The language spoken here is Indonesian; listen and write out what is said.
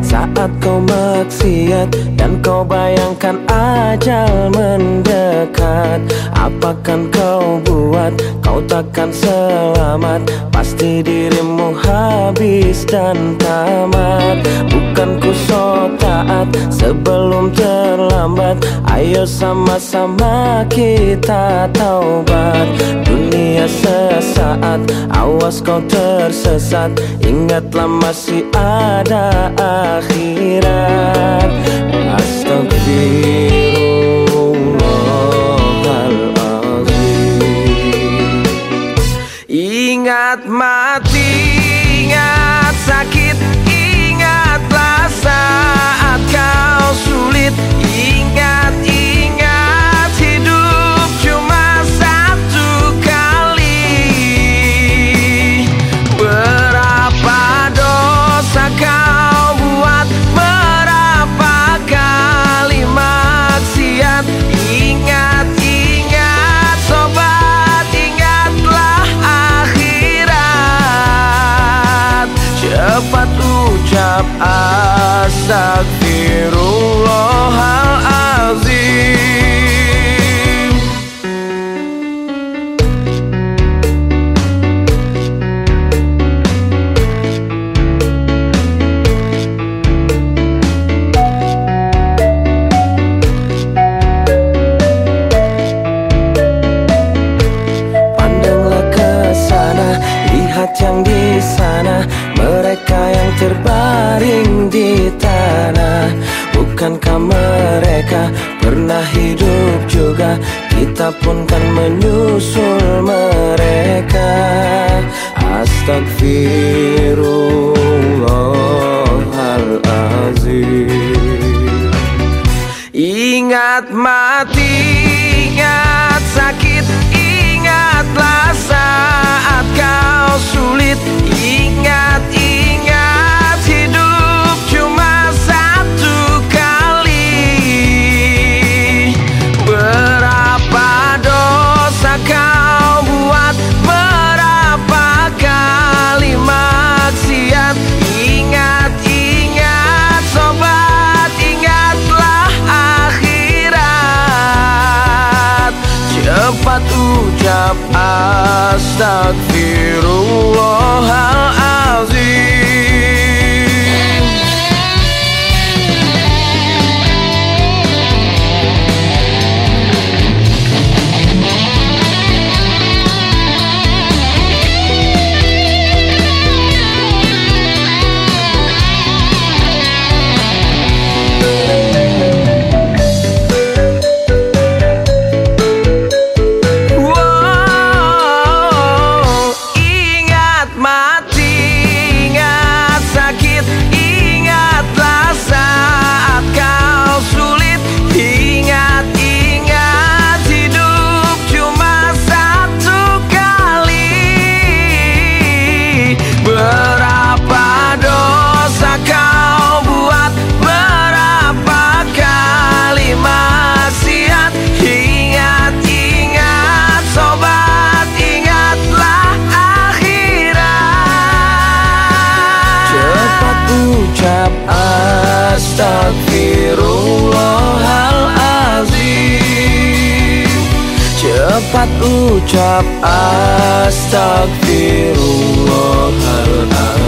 saat kau maksiat Dan kau bayangkan ajal mendekat. Apakan kau buat, kau takkan selamat. Pasti dirimu habis dan tamat. Bukan ku so taat sebelum terlambat Ayo sama-sama kita taubat. Dunia sesaat, awas kau tersesat. Ingatlah masih ada akhirat. Astagfirullahaladzim. Ingat mati, ingat Cepat ucap astagfirullahalazim Bukankah mereka pernah hidup juga? Kita pun kan menyusul mereka. Astagfirullahalazim Ingat mati, ingat sakit Ingatlah saat kau sulit Cepat ucap astagfirullahalazim Tepat ucap astagfirullahaladzim.